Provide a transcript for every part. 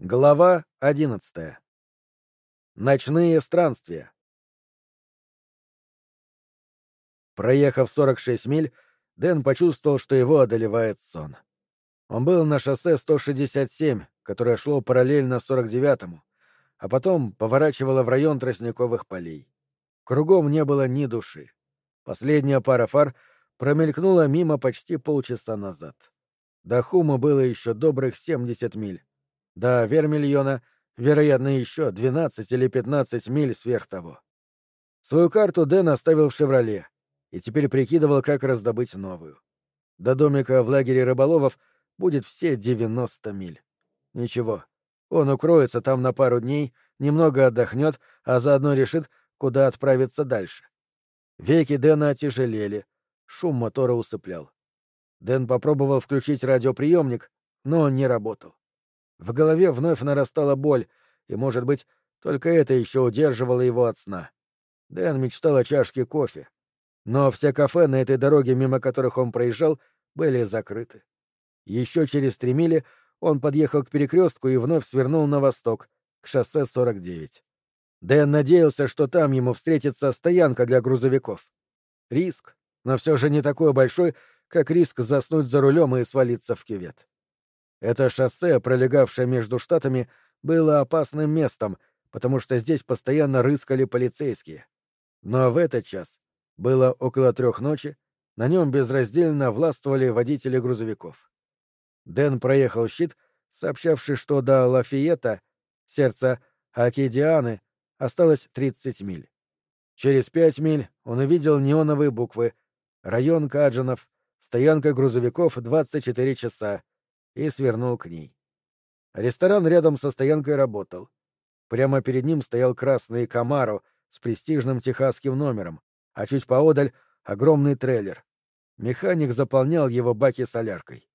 Глава одиннадцатая. Ночные странствия. Проехав 46 миль, Дэн почувствовал, что его одолевает сон. Он был на шоссе 167, которое шло параллельно 49-му, а потом поворачивало в район тростниковых полей. Кругом не было ни души. Последняя пара фар промелькнула мимо почти полчаса назад. До Хума было еще добрых 70 миль. До Вермильона, вероятно, еще 12 или 15 миль сверх того. Свою карту Дэн оставил в «Шевроле» и теперь прикидывал, как раздобыть новую. До домика в лагере рыболовов будет все 90 миль. Ничего, он укроется там на пару дней, немного отдохнет, а заодно решит, куда отправиться дальше. Веки Дэна отяжелели, шум мотора усыплял. Дэн попробовал включить радиоприемник, но он не работал. В голове вновь нарастала боль, и, может быть, только это еще удерживало его от сна. Дэн мечтал о чашке кофе. Но все кафе на этой дороге, мимо которых он проезжал, были закрыты. Еще через три мили он подъехал к перекрестку и вновь свернул на восток, к шоссе 49. Дэн надеялся, что там ему встретится стоянка для грузовиков. Риск, но все же не такой большой, как риск заснуть за рулем и свалиться в кювет. Это шоссе, пролегавшее между штатами, было опасным местом, потому что здесь постоянно рыскали полицейские. Но в этот час, было около трех ночи, на нем безраздельно властвовали водители грузовиков. Дэн проехал щит, сообщавший, что до Лафиета, сердца Акидианы, осталось 30 миль. Через пять миль он увидел неоновые буквы «Район Каджанов», «Стоянка грузовиков 24 часа», и свернул к ней. Ресторан рядом со стоянкой работал. Прямо перед ним стоял красный Камаро с престижным техасским номером, а чуть поодаль — огромный трейлер. Механик заполнял его баки соляркой.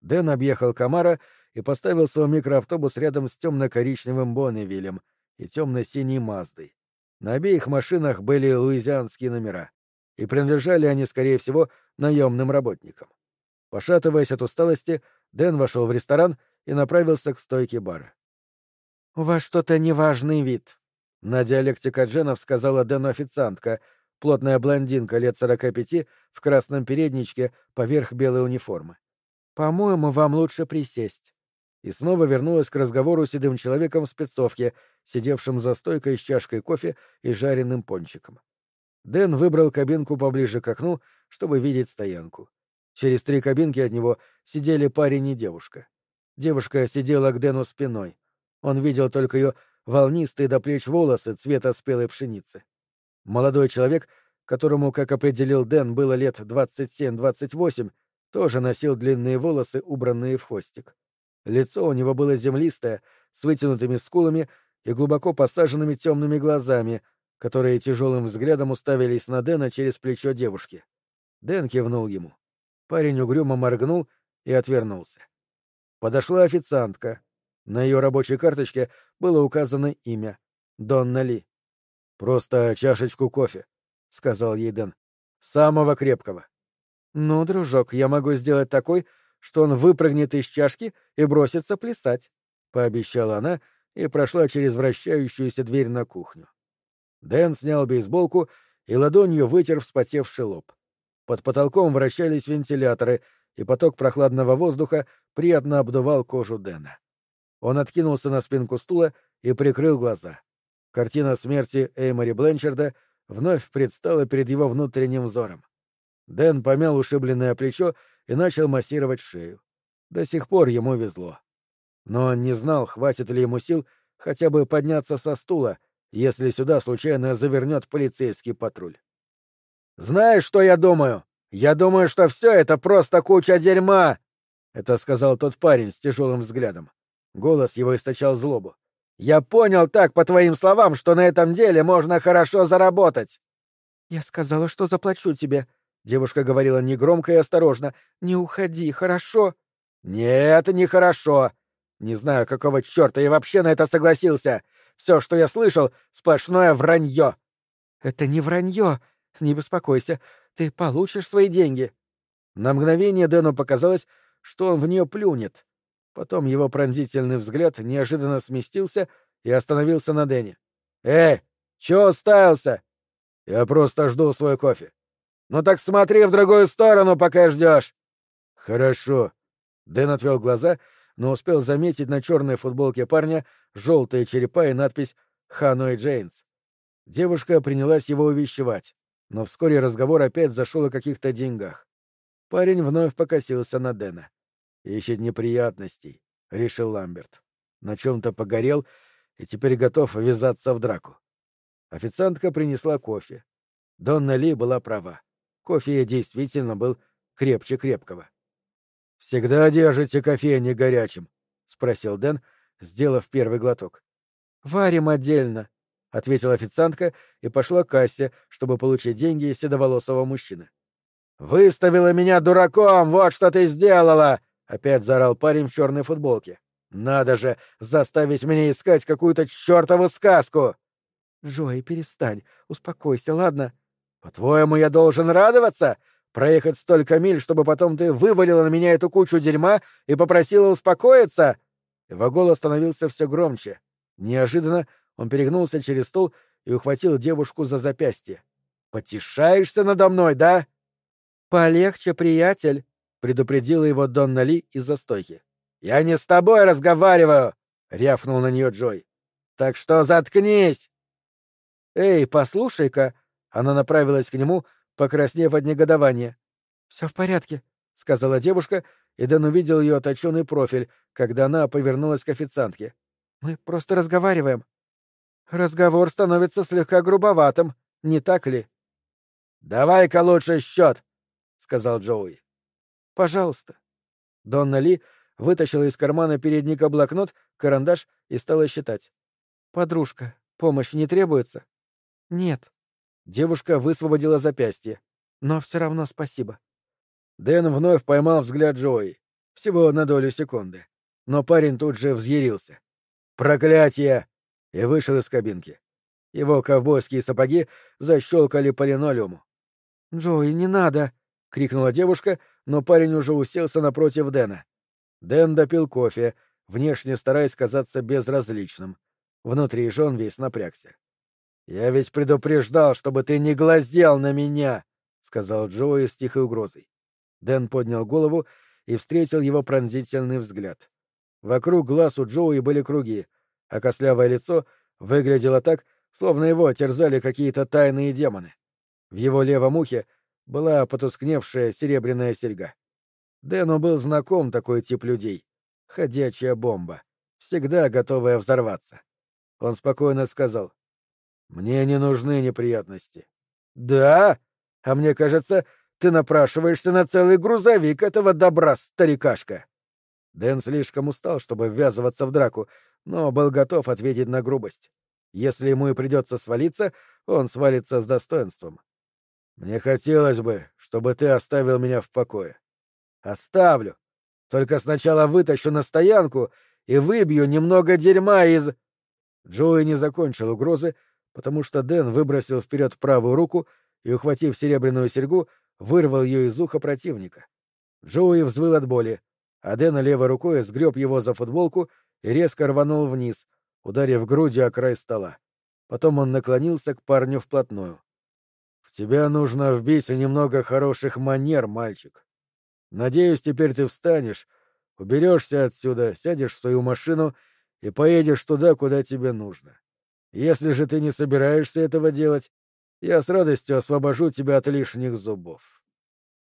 Дэн объехал Камаро и поставил свой микроавтобус рядом с темно-коричневым Бонневилем и темно-синей Маздой. На обеих машинах были луизианские номера, и принадлежали они, скорее всего, наемным работникам. Пошатываясь от усталости, Дэн вошел в ресторан и направился к стойке бара. «У вас что-то неважный вид», — на диалекте кадженов сказала Дэну официантка, плотная блондинка лет сорока пяти в красном передничке поверх белой униформы. «По-моему, вам лучше присесть». И снова вернулась к разговору с седым человеком в спецовке, сидевшим за стойкой с чашкой кофе и жареным пончиком. Дэн выбрал кабинку поближе к окну, чтобы видеть стоянку. Через три кабинки от него сидели парень и девушка. Девушка сидела к Дэну спиной. Он видел только ее волнистые до плеч волосы цвета спелой пшеницы. Молодой человек, которому, как определил Дэн, было лет 27-28, тоже носил длинные волосы, убранные в хвостик. Лицо у него было землистое, с вытянутыми скулами и глубоко посаженными темными глазами, которые тяжелым взглядом уставились на Дэна через плечо девушки. Дэн кивнул ему. Парень угрюмо моргнул и отвернулся. Подошла официантка. На ее рабочей карточке было указано имя — Донна Ли. «Просто чашечку кофе», — сказал ей Дэн. «Самого крепкого». «Ну, дружок, я могу сделать такой, что он выпрыгнет из чашки и бросится плясать», — пообещала она и прошла через вращающуюся дверь на кухню. Дэн снял бейсболку и ладонью вытер вспотевший лоб. Под потолком вращались вентиляторы, и поток прохладного воздуха приятно обдувал кожу Дэна. Он откинулся на спинку стула и прикрыл глаза. Картина смерти Эймори Бленчарда вновь предстала перед его внутренним взором. Дэн помял ушибленное плечо и начал массировать шею. До сих пор ему везло. Но он не знал, хватит ли ему сил хотя бы подняться со стула, если сюда случайно завернет полицейский патруль. Знаешь, что я думаю? Я думаю, что все это просто куча дерьма!» Это сказал тот парень с тяжелым взглядом. Голос его источал злобу. «Я понял так, по твоим словам, что на этом деле можно хорошо заработать!» «Я сказала, что заплачу тебе», — девушка говорила негромко и осторожно. «Не уходи, хорошо?» «Нет, нехорошо. Не знаю, какого черта я вообще на это согласился. Все, что я слышал, сплошное вранье». «Это не вранье», не беспокойся, ты получишь свои деньги. На мгновение Дэну показалось, что он в нее плюнет. Потом его пронзительный взгляд неожиданно сместился и остановился на Дэне. «Эй, чё уставился?» «Я просто жду свой кофе». «Ну так смотри в другую сторону, пока ждешь. «Хорошо». Дэн отвел глаза, но успел заметить на черной футболке парня желтые черепа и надпись «Ханой Джейнс». Девушка принялась его увещевать, но вскоре разговор опять зашел о каких-то деньгах. Парень вновь покосился на Дэна. «Ищет неприятностей», — решил Ламберт. На чем-то погорел и теперь готов ввязаться в драку. Официантка принесла кофе. Донна Ли была права. Кофе действительно был крепче крепкого. «Всегда держите кофейни горячим?» — спросил Дэн, сделав первый глоток. «Варим отдельно», — ответила официантка и пошла к кассе, чтобы получить деньги седоволосого мужчины. «Выставила меня дураком! Вот что ты сделала!» — опять заорал парень в черной футболке. «Надо же заставить меня искать какую-то чертову сказку!» «Джои, перестань, успокойся, ладно?» «По-твоему, я должен радоваться? Проехать столько миль, чтобы потом ты вывалила на меня эту кучу дерьма и попросила успокоиться?» Его голос становился все громче. Неожиданно он перегнулся через стол и ухватил девушку за запястье. «Потешаешься надо мной, да?» «Полегче, приятель», — предупредила его Донна Ли из-за стойки. «Я не с тобой разговариваю!» — рявкнул на нее Джой. «Так что заткнись!» «Эй, послушай-ка!» Она направилась к нему, покраснев от негодования. «Все в порядке», — сказала девушка, и Дэн увидел ее точеный профиль, когда она повернулась к официантке. «Мы просто разговариваем». «Разговор становится слегка грубоватым, не так ли?» «Давай-ка лучше счет», — сказал Джоуи. «Пожалуйста». Донна Ли вытащила из кармана передника блокнот, карандаш и стала считать. «Подружка, помощь не требуется?» «Нет». Девушка высвободила запястье. «Но все равно спасибо». Дэн вновь поймал взгляд Джои. Всего на долю секунды. Но парень тут же взъярился. «Проклятие!» И вышел из кабинки. Его ковбойские сапоги защелкали по линолеуму. «Джои, не надо!» — крикнула девушка, но парень уже уселся напротив Дэна. Дэн допил кофе, внешне стараясь казаться безразличным. Внутри же он весь напрягся. «Я ведь предупреждал, чтобы ты не глазел на меня!» — сказал Джои с тихой угрозой. Дэн поднял голову и встретил его пронзительный взгляд. Вокруг глаз у Джоуи были круги, а костлявое лицо выглядело так, словно его терзали какие-то тайные демоны. В его левом ухе была потускневшая серебряная серьга. Дэну был знаком такой тип людей. Ходячая бомба, всегда готовая взорваться. Он спокойно сказал. «Мне не нужны неприятности». «Да? А мне кажется, ты напрашиваешься на целый грузовик этого добра, старикашка». Дэн слишком устал, чтобы ввязываться в драку, но был готов ответить на грубость. Если ему и придется свалиться, он свалится с достоинством. Мне хотелось бы, чтобы ты оставил меня в покое. Оставлю. Только сначала вытащу на стоянку и выбью немного дерьма из... Джоуи не закончил угрозы, потому что Дэн выбросил вперед правую руку и, ухватив серебряную серьгу, вырвал ее из уха противника. Джоуи взвыл от боли, а Дэн левой рукой сгреб его за футболку и резко рванул вниз, ударив грудью о край стола. Потом он наклонился к парню вплотную. «В тебя нужно вбить немного хороших манер, мальчик. Надеюсь, теперь ты встанешь, уберешься отсюда, сядешь в свою машину и поедешь туда, куда тебе нужно. Если же ты не собираешься этого делать, я с радостью освобожу тебя от лишних зубов».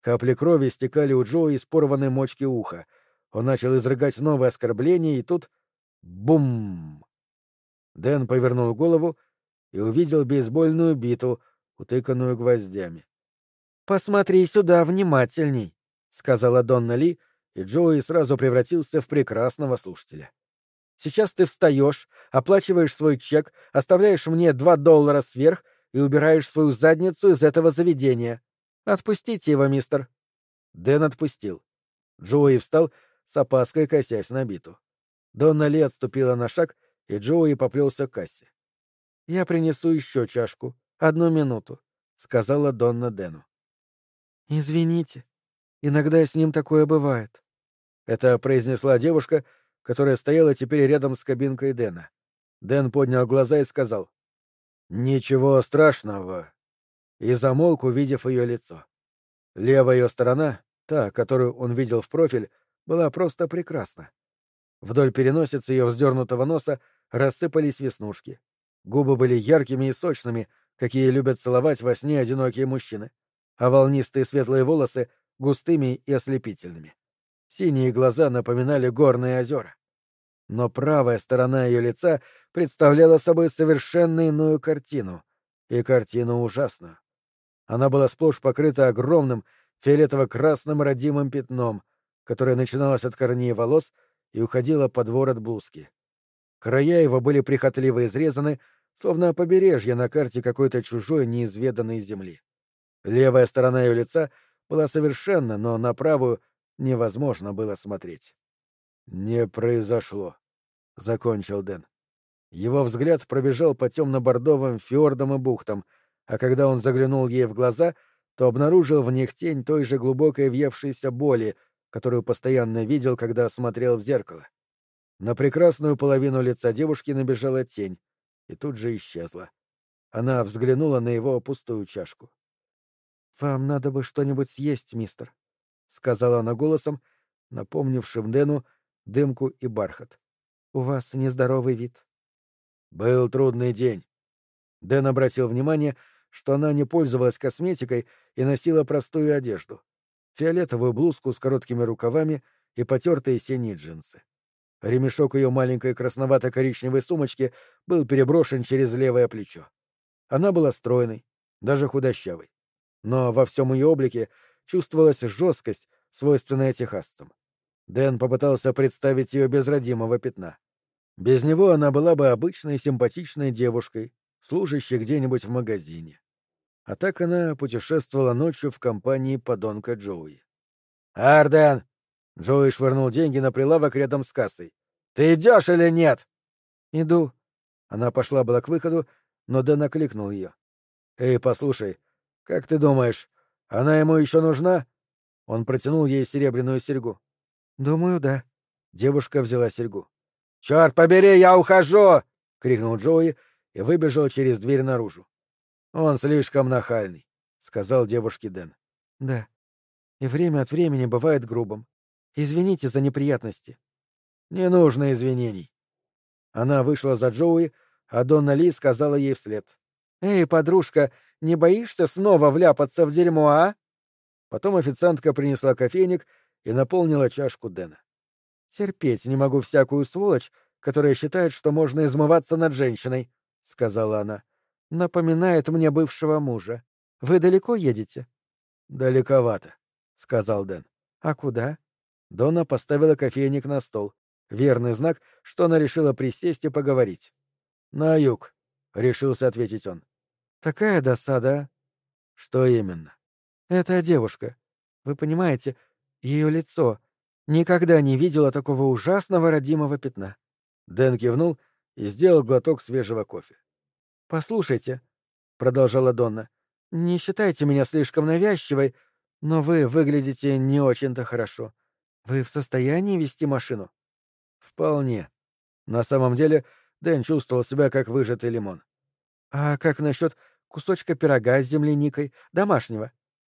Капли крови стекали у Джо из порванной мочки уха. Он начал изрыгать новые оскорбления, и тут Бум! Дэн повернул голову и увидел бейсбольную биту, утыканную гвоздями. «Посмотри сюда внимательней», — сказала Донна Ли, и Джоуи сразу превратился в прекрасного слушателя. «Сейчас ты встаешь, оплачиваешь свой чек, оставляешь мне два доллара сверх и убираешь свою задницу из этого заведения. Отпустите его, мистер». Дэн отпустил. Джоуи встал, с опаской косясь на биту. Донна Ли отступила на шаг, и Джоуи поплелся к кассе. «Я принесу еще чашку. Одну минуту», — сказала Донна Дэну. «Извините. Иногда с ним такое бывает». Это произнесла девушка, которая стояла теперь рядом с кабинкой Дэна. Дэн поднял глаза и сказал «Ничего страшного», и замолк, увидев ее лицо. Левая ее сторона, та, которую он видел в профиль, была просто прекрасна. Вдоль переносицы ее вздернутого носа рассыпались веснушки. Губы были яркими и сочными, какие любят целовать во сне одинокие мужчины, а волнистые светлые волосы — густыми и ослепительными. Синие глаза напоминали горные озера. Но правая сторона ее лица представляла собой совершенно иную картину, и картину ужасную. Она была сплошь покрыта огромным фиолетово-красным родимым пятном, которое начиналось от корней волос и уходило под ворот блузки. Края его были прихотливо изрезаны, словно побережье на карте какой-то чужой неизведанной земли. Левая сторона ее лица была совершенна, но на правую невозможно было смотреть. «Не произошло», — закончил Дэн. Его взгляд пробежал по темно-бордовым фьордам и бухтам, а когда он заглянул ей в глаза, то обнаружил в них тень той же глубокой въевшейся боли, которую постоянно видел, когда смотрел в зеркало. На прекрасную половину лица девушки набежала тень и тут же исчезла. Она взглянула на его пустую чашку. «Вам надо бы что-нибудь съесть, мистер», — сказала она голосом, напомнившим Дэну дымку и бархат. «У вас нездоровый вид». «Был трудный день». Дэн обратил внимание, что она не пользовалась косметикой и носила простую одежду фиолетовую блузку с короткими рукавами и потертые синие джинсы. Ремешок ее маленькой красновато-коричневой сумочки был переброшен через левое плечо. Она была стройной, даже худощавой. Но во всем ее облике чувствовалась жесткость, свойственная техасцам. Дэн попытался представить ее без родимого пятна. Без него она была бы обычной симпатичной девушкой, служащей где-нибудь в магазине. А так она путешествовала ночью в компании подонка Джоуи. «Арден!» — Джоуи швырнул деньги на прилавок рядом с кассой. «Ты идешь или нет?» «Иду». Она пошла была к выходу, но Дэн окликнул ее. «Эй, послушай, как ты думаешь, она ему еще нужна?» Он протянул ей серебряную серьгу. «Думаю, да». Девушка взяла серьгу. «Черт побери, я ухожу!» — крикнул Джоуи и выбежал через дверь наружу. Он слишком нахальный, сказал девушке Дэн. Да. И время от времени бывает грубым. Извините за неприятности. Не нужно извинений. Она вышла за Джоуи, а Донна Ли сказала ей вслед. «Эй, подружка, не боишься снова вляпаться в дерьмо, а?» Потом официантка принесла кофейник и наполнила чашку Дэна. «Терпеть не могу всякую сволочь, которая считает, что можно измываться над женщиной», — сказала она. Напоминает мне бывшего мужа. Вы далеко едете? Далековато, сказал Дэн. А куда? Дона поставила кофейник на стол. Верный знак, что она решила присесть и поговорить. На юг, решился ответить он. Такая досада. Что именно? Это девушка. Вы понимаете, ее лицо. Никогда не видела такого ужасного родимого пятна. Дэн кивнул и сделал глоток свежего кофе. «Послушайте», — продолжала Донна, — «не считайте меня слишком навязчивой, но вы выглядите не очень-то хорошо. Вы в состоянии вести машину?» «Вполне». На самом деле Дэн чувствовал себя как выжатый лимон. «А как насчет кусочка пирога с земляникой, домашнего?»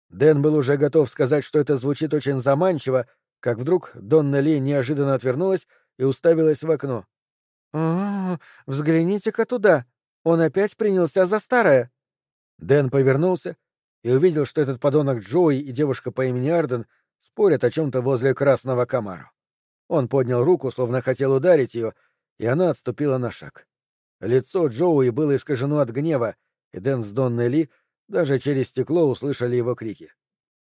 Дэн был уже готов сказать, что это звучит очень заманчиво, как вдруг Донна Ли неожиданно отвернулась и уставилась в окно. «О, взгляните-ка туда!» Он опять принялся за старое. Дэн повернулся и увидел, что этот подонок Джои и девушка по имени Арден спорят о чем-то возле красного комару. Он поднял руку, словно хотел ударить ее, и она отступила на шаг. Лицо Джоуи было искажено от гнева, и Дэн с Донной Ли даже через стекло услышали его крики.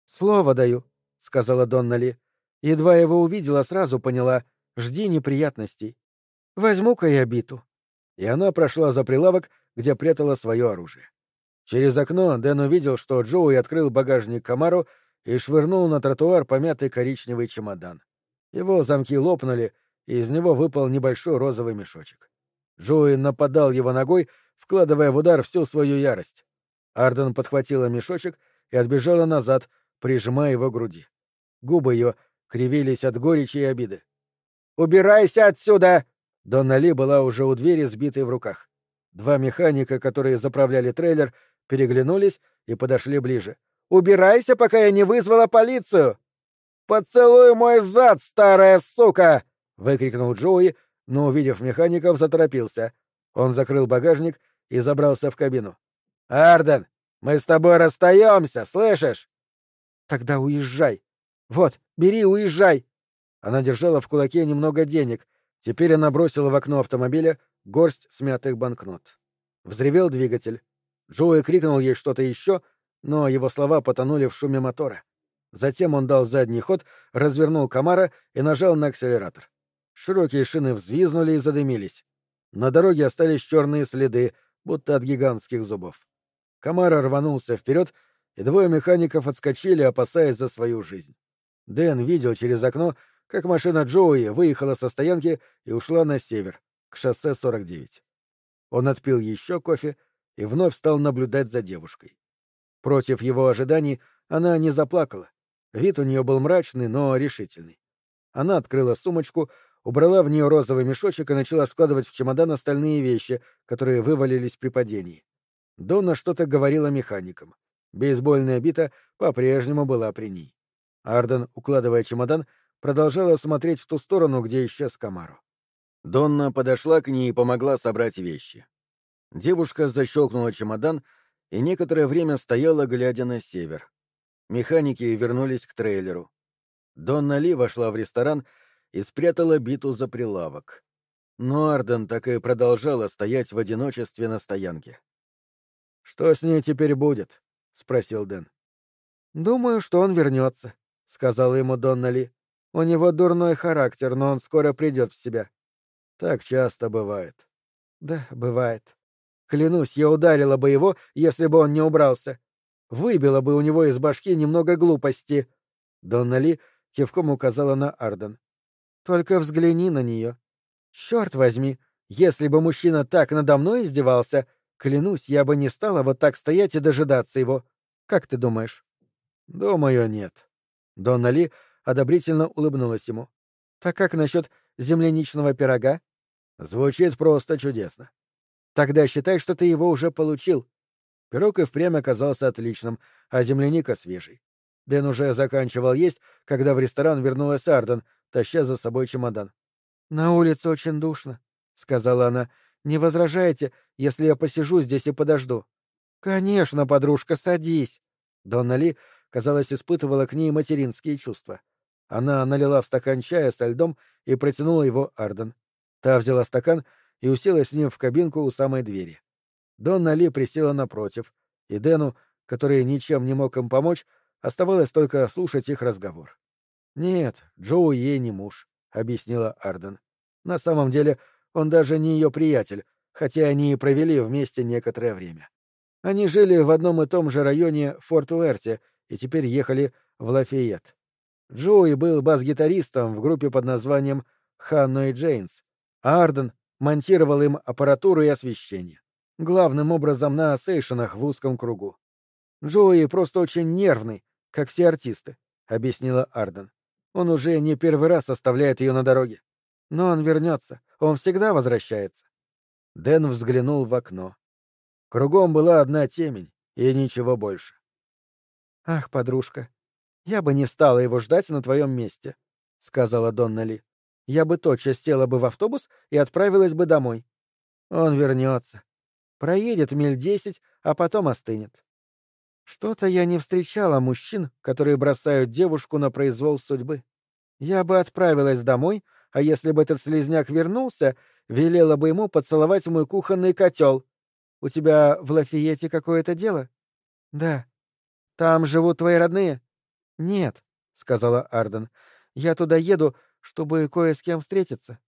«Слово даю», — сказала Донна Ли. Едва его увидела, сразу поняла. «Жди неприятностей. Возьму-ка я биту» и она прошла за прилавок, где прятала свое оружие. Через окно Дэн увидел, что Джоуи открыл багажник Камару и швырнул на тротуар помятый коричневый чемодан. Его замки лопнули, и из него выпал небольшой розовый мешочек. Джоуи нападал его ногой, вкладывая в удар всю свою ярость. Арден подхватила мешочек и отбежала назад, прижимая его к груди. Губы ее, кривились от горечи и обиды. «Убирайся отсюда!» Донна Ли была уже у двери, сбитой в руках. Два механика, которые заправляли трейлер, переглянулись и подошли ближе. «Убирайся, пока я не вызвала полицию!» «Поцелуй мой зад, старая сука!» — выкрикнул Джоуи, но, увидев механиков, заторопился. Он закрыл багажник и забрался в кабину. «Арден, мы с тобой расстаемся, слышишь?» «Тогда уезжай. Вот, бери, уезжай!» Она держала в кулаке немного денег. Теперь она бросила в окно автомобиля горсть смятых банкнот. Взревел двигатель. Джоуи крикнул ей что-то еще, но его слова потонули в шуме мотора. Затем он дал задний ход, развернул комара и нажал на акселератор. Широкие шины взвизнули и задымились. На дороге остались черные следы, будто от гигантских зубов. Камара рванулся вперед, и двое механиков отскочили, опасаясь за свою жизнь. Дэн видел через окно, как машина Джоуи выехала со стоянки и ушла на север, к шоссе 49. Он отпил еще кофе и вновь стал наблюдать за девушкой. Против его ожиданий она не заплакала. Вид у нее был мрачный, но решительный. Она открыла сумочку, убрала в нее розовый мешочек и начала складывать в чемодан остальные вещи, которые вывалились при падении. Донна что-то говорила механикам. Бейсбольная бита по-прежнему была при ней. Арден, укладывая чемодан, продолжала смотреть в ту сторону, где исчез Камару. Донна подошла к ней и помогла собрать вещи. Девушка защелкнула чемодан и некоторое время стояла, глядя на север. Механики вернулись к трейлеру. Донна Ли вошла в ресторан и спрятала биту за прилавок. Но Арден так и продолжала стоять в одиночестве на стоянке. «Что с ней теперь будет?» — спросил Дэн. «Думаю, что он вернется», — сказала ему Донна Ли. «У него дурной характер, но он скоро придет в себя». «Так часто бывает». «Да, бывает. Клянусь, я ударила бы его, если бы он не убрался. Выбила бы у него из башки немного глупости». Донна Ли кивком указала на Арден. «Только взгляни на нее. Черт возьми, если бы мужчина так надо мной издевался, Клянусь, я бы не стала вот так стоять и дожидаться его. Как ты думаешь? Думаю, нет. Донна Ли одобрительно улыбнулась ему. Так как насчет земляничного пирога? Звучит просто чудесно. Тогда считай, что ты его уже получил. Пирог и впрямь оказался отличным, а земляника свежий. Дэн уже заканчивал есть, когда в ресторан вернулась Арден, таща за собой чемодан. — На улице очень душно, — сказала она. Не возражаете, если я посижу здесь и подожду? Конечно, подружка, садись. Донна Ли, казалось, испытывала к ней материнские чувства. Она налила в стакан чая со льдом и протянула его Арден. Та взяла стакан и уселась с ним в кабинку у самой двери. Донна Ли присела напротив, и Дэну, который ничем не мог им помочь, оставалось только слушать их разговор. «Нет, Джоу ей не муж», — объяснила Арден. «На самом деле он даже не ее приятель, хотя они и провели вместе некоторое время. Они жили в одном и том же районе Форт-Уэрте и теперь ехали в Лафейет. Джоуи был бас-гитаристом в группе под названием «Ханно и Джейнс», а Арден монтировал им аппаратуру и освещение. Главным образом на сейшенах в узком кругу. Джоуи просто очень нервный, как все артисты, — объяснила Арден. Он уже не первый раз оставляет ее на дороге. Но он вернется, он всегда возвращается. Дэн взглянул в окно. Кругом была одна темень, и ничего больше. «Ах, подружка, я бы не стала его ждать на твоем месте», — сказала Донна Ли. «Я бы тотчас села бы в автобус и отправилась бы домой. Он вернется. Проедет миль десять, а потом остынет. Что-то я не встречала мужчин, которые бросают девушку на произвол судьбы. Я бы отправилась домой, — а если бы этот слезняк вернулся, велела бы ему поцеловать мой кухонный котел. У тебя в Лафиете какое-то дело? Да. Там живут твои родные? Нет, сказала Арден. Я туда еду, чтобы кое с кем встретиться.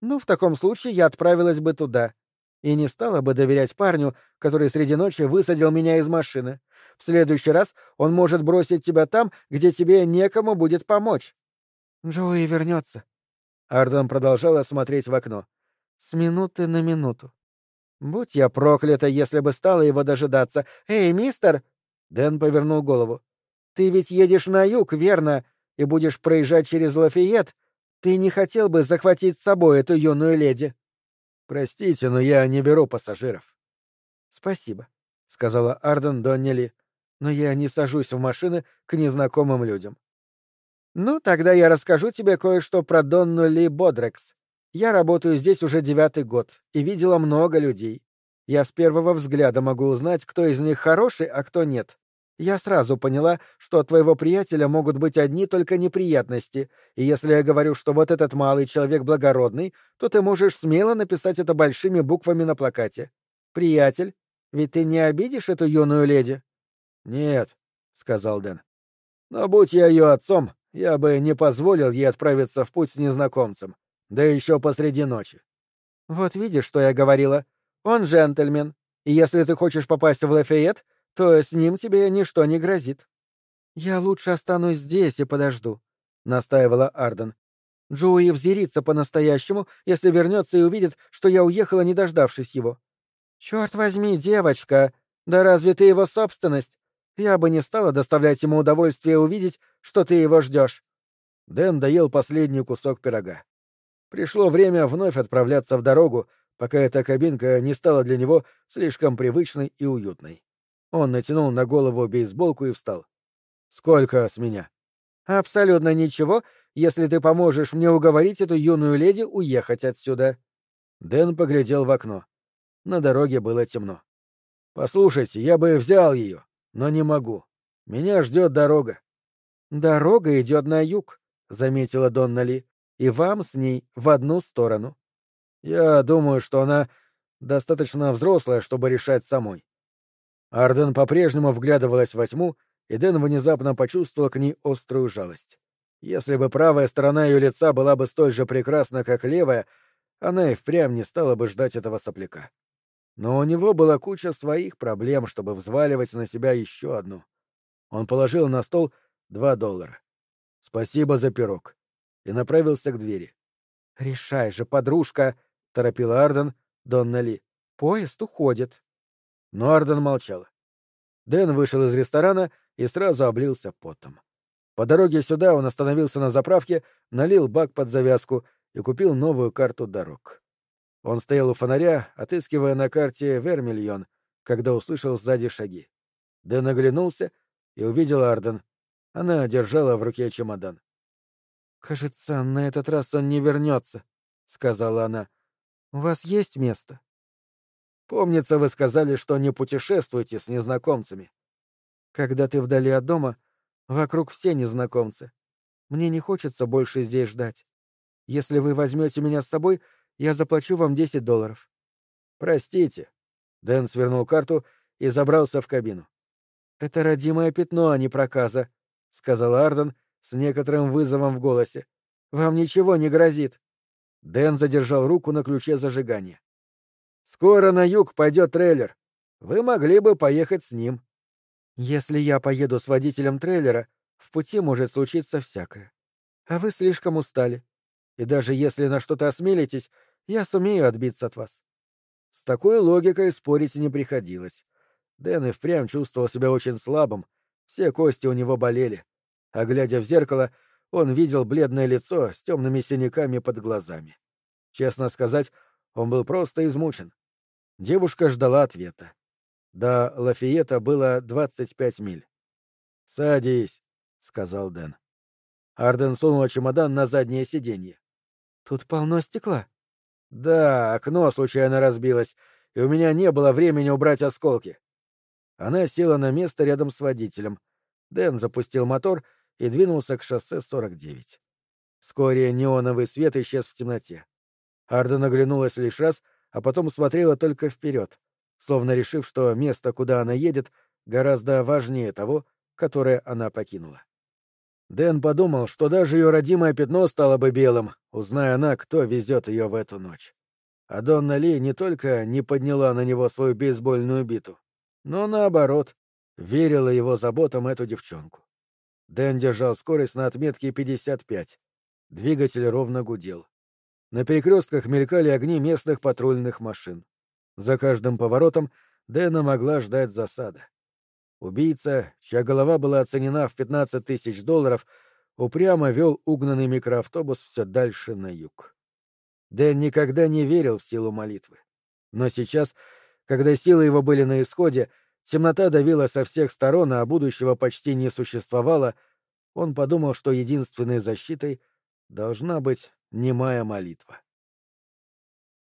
Ну, в таком случае я отправилась бы туда и не стала бы доверять парню, который среди ночи высадил меня из машины. В следующий раз он может бросить тебя там, где тебе некому будет помочь. Джоуи вернется, Арден продолжала смотреть в окно. С минуты на минуту. Будь я проклята, если бы стала его дожидаться. Эй, мистер! Дэн повернул голову. Ты ведь едешь на юг, верно? и будешь проезжать через Лафайет, ты не хотел бы захватить с собой эту юную леди? Простите, но я не беру пассажиров. Спасибо, сказала Арден Доннели, но я не сажусь в машины к незнакомым людям. Ну, тогда я расскажу тебе кое-что про Донну Ли Бодрекс. Я работаю здесь уже девятый год и видела много людей. Я с первого взгляда могу узнать, кто из них хороший, а кто нет. Я сразу поняла, что от твоего приятеля могут быть одни только неприятности, и если я говорю, что вот этот малый человек благородный, то ты можешь смело написать это большими буквами на плакате. Приятель, ведь ты не обидишь эту юную леди? — Нет, — сказал Дэн. — Но будь я ее отцом, я бы не позволил ей отправиться в путь с незнакомцем, да еще посреди ночи. — Вот видишь, что я говорила. Он джентльмен, и если ты хочешь попасть в Лафайет, то с ним тебе ничто не грозит. Я лучше останусь здесь и подожду, настаивала Арден. Джоуи взирится по-настоящему, если вернется и увидит, что я уехала, не дождавшись его. Черт возьми, девочка, да разве ты его собственность? Я бы не стала доставлять ему удовольствие увидеть, что ты его ждешь. Дэн доел последний кусок пирога. Пришло время вновь отправляться в дорогу, пока эта кабинка не стала для него слишком привычной и уютной. Он натянул на голову бейсболку и встал. «Сколько с меня?» «Абсолютно ничего, если ты поможешь мне уговорить эту юную леди уехать отсюда». Дэн поглядел в окно. На дороге было темно. «Послушайте, я бы взял ее, но не могу. Меня ждет дорога». «Дорога идет на юг», — заметила Донна Ли, — «и вам с ней в одну сторону». «Я думаю, что она достаточно взрослая, чтобы решать самой. Арден по-прежнему вглядывалась во тьму, и Дэн внезапно почувствовал к ней острую жалость. Если бы правая сторона ее лица была бы столь же прекрасна, как левая, она и впрямь не стала бы ждать этого сопляка. Но у него была куча своих проблем, чтобы взваливать на себя еще одну. Он положил на стол два доллара. «Спасибо за пирог», и направился к двери. «Решай же, подружка», — торопила Арден Донна. «Поезд уходит». Но Арден молчала. Дэн вышел из ресторана и сразу облился потом. По дороге сюда он остановился на заправке, налил бак под завязку и купил новую карту дорог. Он стоял у фонаря, отыскивая на карте Вермильон, когда услышал сзади шаги. Дэн оглянулся и увидел Арден. Она держала в руке чемодан. «Кажется, на этот раз он не вернется», — сказала она. «У вас есть место?» Помнится, вы сказали, что не путешествуете с незнакомцами. Когда ты вдали от дома, вокруг все незнакомцы. Мне не хочется больше здесь ждать. Если вы возьмете меня с собой, я заплачу вам десять долларов. Простите. Дэн свернул карту и забрался в кабину. Это родимое пятно, а не проказа, сказал Арден с некоторым вызовом в голосе. Вам ничего не грозит. Дэн задержал руку на ключе зажигания. Скоро на юг пойдет трейлер. Вы могли бы поехать с ним. Если я поеду с водителем трейлера, в пути может случиться всякое. А вы слишком устали. И даже если на что-то осмелитесь, я сумею отбиться от вас. С такой логикой спорить не приходилось. Дэн и впрямь чувствовал себя очень слабым, все кости у него болели. А глядя в зеркало, он видел бледное лицо с темными синяками под глазами. Честно сказать, он был просто измучен. Девушка ждала ответа. До Лафиета было двадцать пять миль. «Садись», — сказал Дэн. Арден сунул чемодан на заднее сиденье. «Тут полно стекла». «Да, окно случайно разбилось, и у меня не было времени убрать осколки». Она села на место рядом с водителем. Дэн запустил мотор и двинулся к шоссе 49. Вскоре неоновый свет исчез в темноте. Арден оглянулась лишь раз, а потом смотрела только вперед, словно решив, что место, куда она едет, гораздо важнее того, которое она покинула. Дэн подумал, что даже ее родимое пятно стало бы белым, узная она, кто везет ее в эту ночь. А Донна Ли не только не подняла на него свою бейсбольную биту, но, наоборот, верила его заботам эту девчонку. Дэн держал скорость на отметке 55. Двигатель ровно гудел. На перекрестках мелькали огни местных патрульных машин. За каждым поворотом Дэна могла ждать засада. Убийца, чья голова была оценена в 15 тысяч долларов, упрямо вел угнанный микроавтобус все дальше на юг. Дэн никогда не верил в силу молитвы. Но сейчас, когда силы его были на исходе, темнота давила со всех сторон, а будущего почти не существовало, он подумал, что единственной защитой должна быть немая молитва.